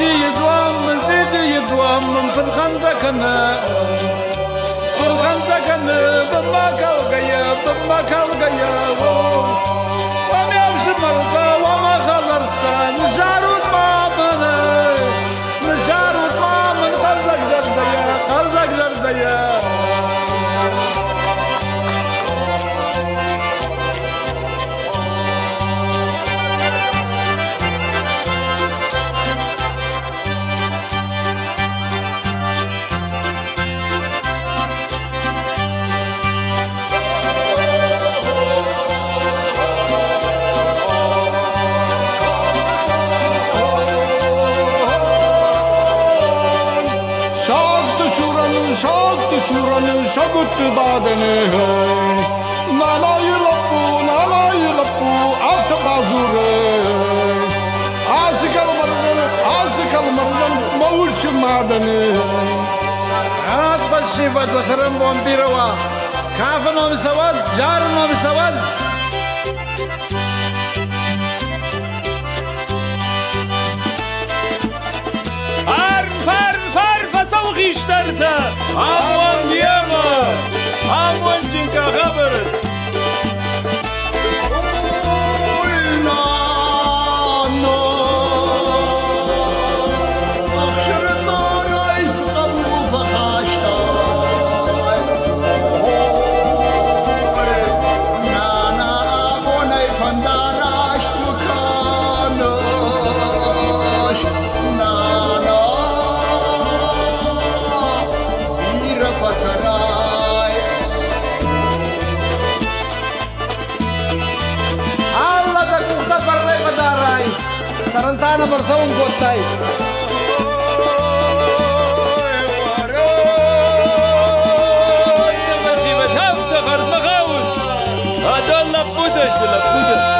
سيدي يدوام من سيدي يدوام من في الخندق انا في الخندق انا بما كالقيا بما كالقيا Sakti suranı sakuttı badene Nanay lappu nanay lappu at bazure Asikal margan asikal margan mavuş madene At başı vadvasaram bombirova Kafın omi saval, jarın omi saval Амон Амандема! Аманденька Хабарет! તરણતાના પરસવું ગોતતાય Hadi lan bu da işte lan bu da.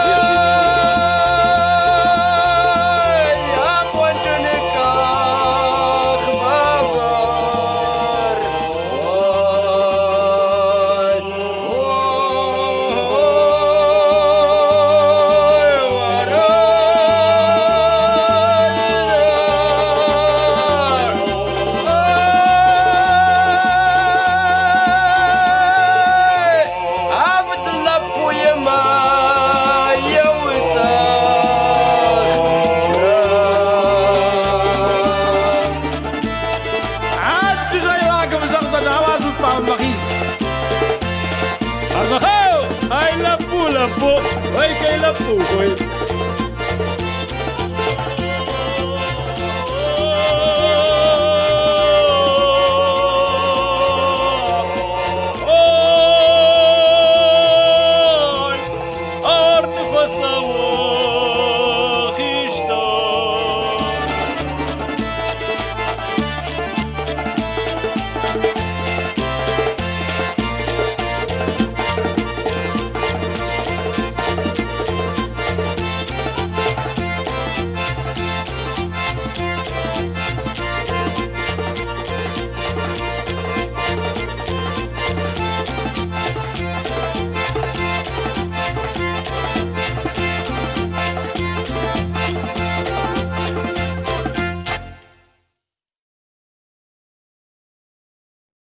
la po, ay que la.